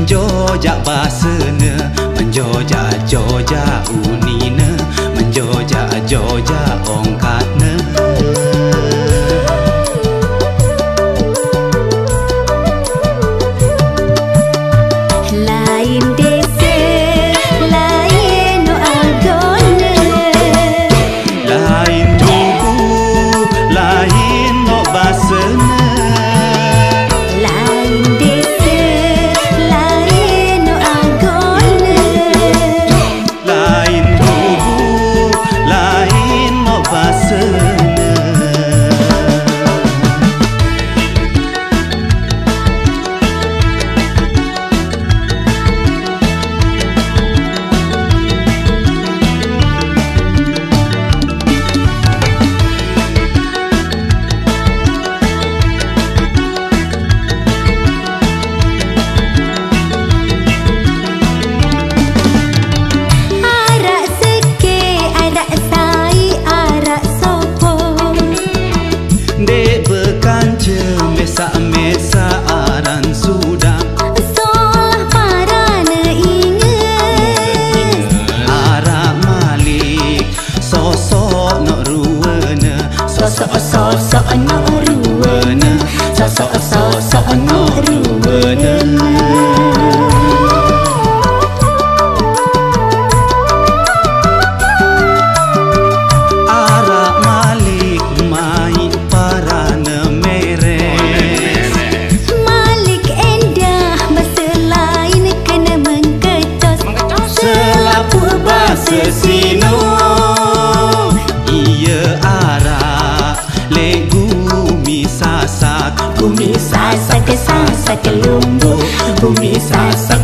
menjojak basene menjojak jojak uni sok sok sok nok ruwenen arak malik mai para nemere malik endah beselain kena mengkecos selapuh bahasa sakelungu, bumi sasak